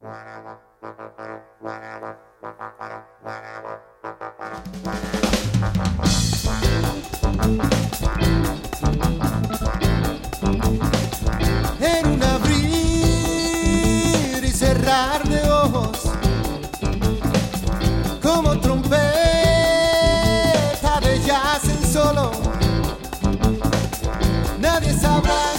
En un abrir y cerrar de ojos, como trompeta de jazz en solo, nadie sabrá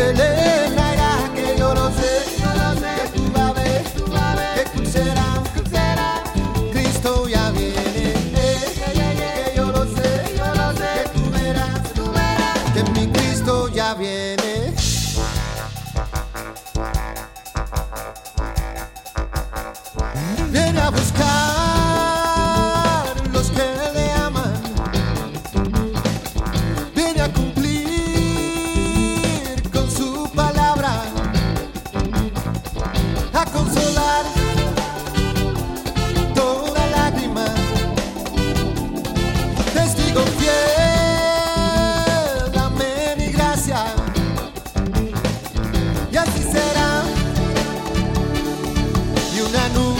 que yo lo sé, yo lo sé, que tú vas a ver, tú vas a ver, que crucerá, crucerá, Cristo ya viene, eh, que yo lo sé, yo lo sé, que tú verás, tú verás, que mi Cristo ya viene. Viene a buscar una nube.